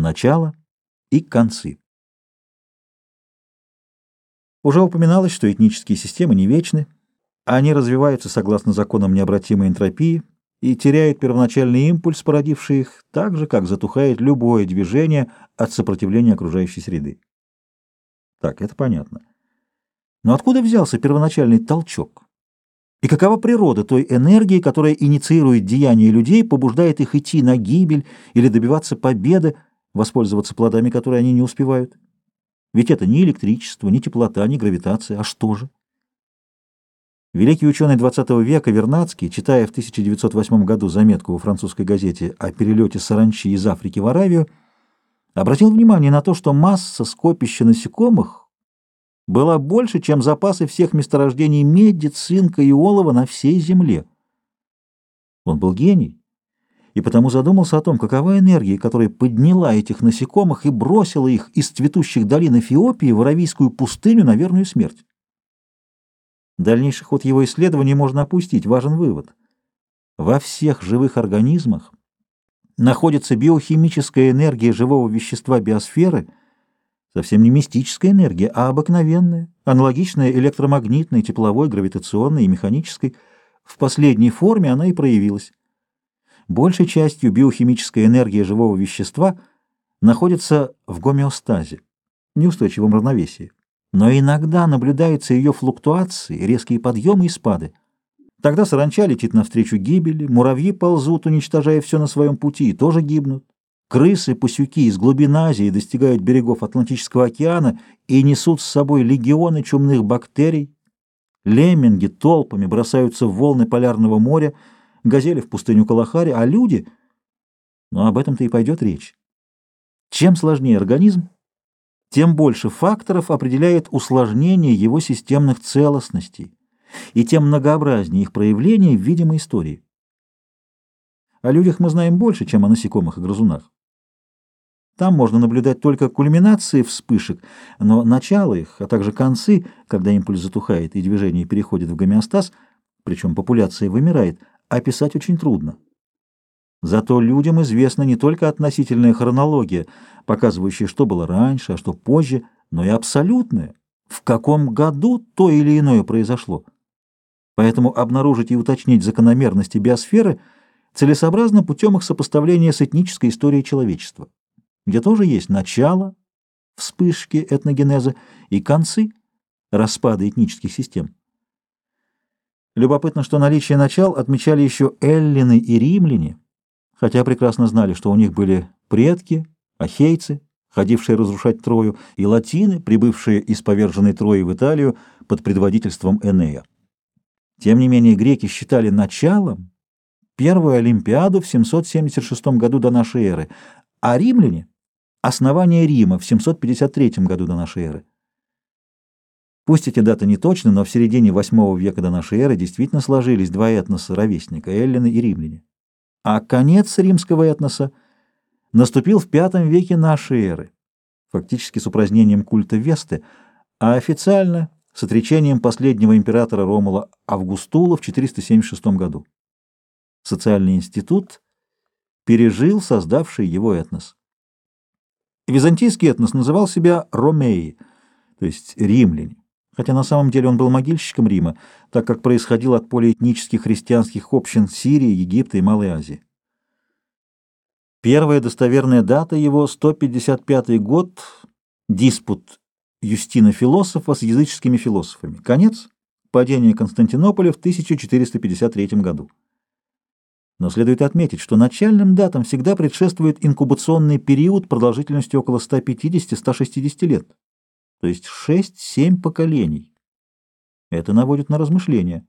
начало и концы. Уже упоминалось, что этнические системы не вечны, они развиваются согласно законам необратимой энтропии и теряют первоначальный импульс, породивший их, так же, как затухает любое движение от сопротивления окружающей среды. Так, это понятно. Но откуда взялся первоначальный толчок? И какова природа той энергии, которая инициирует деяния людей, побуждает их идти на гибель или добиваться победы, воспользоваться плодами, которые они не успевают? Ведь это не электричество, не теплота, не гравитация, а что же? Великий ученый XX века Вернадский, читая в 1908 году заметку во французской газете о перелете саранчи из Африки в Аравию, обратил внимание на то, что масса скопища насекомых была больше, чем запасы всех месторождений меди, цинка и олова на всей Земле. Он был гений, и потому задумался о том, какова энергия, которая подняла этих насекомых и бросила их из цветущих долин Эфиопии в Аравийскую пустыню на верную смерть. Дальнейший ход его исследований можно опустить. Важен вывод. Во всех живых организмах находится биохимическая энергия живого вещества биосферы, совсем не мистическая энергия, а обыкновенная, аналогичная электромагнитной, тепловой, гравитационной и механической. В последней форме она и проявилась. Большей частью биохимическая энергия живого вещества находится в гомеостазе, неустойчивом равновесии но иногда наблюдаются ее флуктуации, резкие подъемы и спады. Тогда саранча летит навстречу гибели, муравьи ползут, уничтожая все на своем пути, и тоже гибнут. Крысы, пасюки из глубин Азии достигают берегов Атлантического океана и несут с собой легионы чумных бактерий. Лемминги толпами бросаются в волны полярного моря, газели в пустыню Калахари, а люди... Но об этом-то и пойдет речь. Чем сложнее организм, тем больше факторов определяет усложнение его системных целостностей, и тем многообразнее их проявления в видимой истории. О людях мы знаем больше, чем о насекомых и грызунах. Там можно наблюдать только кульминации вспышек, но начало их, а также концы, когда импульс затухает и движение переходит в гомеостаз, причем популяция вымирает, описать очень трудно. Зато людям известна не только относительная хронология, показывающая, что было раньше, а что позже, но и абсолютная, в каком году то или иное произошло. Поэтому обнаружить и уточнить закономерности биосферы целесообразно путем их сопоставления с этнической историей человечества, где тоже есть начало, вспышки этногенеза и концы, распада этнических систем. Любопытно, что наличие начал отмечали еще эллины и римляне, хотя прекрасно знали, что у них были предки, ахейцы, ходившие разрушать Трою, и латины, прибывшие из поверженной Трои в Италию под предводительством Энея. Тем не менее, греки считали началом первую Олимпиаду в 776 году до нашей эры, а римляне — основание Рима в 753 году до нашей эры. Пусть эти даты не точны, но в середине VIII века до нашей эры действительно сложились два этноса ровесника — эллины и римляне а конец римского этноса наступил в V веке нашей эры, фактически с упразднением культа Весты, а официально с отречением последнего императора Ромула Августула в 476 году. Социальный институт пережил создавший его этнос. Византийский этнос называл себя ромеи, то есть римляне хотя на самом деле он был могильщиком Рима, так как происходил от полиэтнических христианских общин Сирии, Египта и Малой Азии. Первая достоверная дата его — 155 год, диспут Юстина Философа с языческими философами. Конец — падение Константинополя в 1453 году. Но следует отметить, что начальным датам всегда предшествует инкубационный период продолжительностью около 150-160 лет то есть шесть-семь поколений. Это наводит на размышления.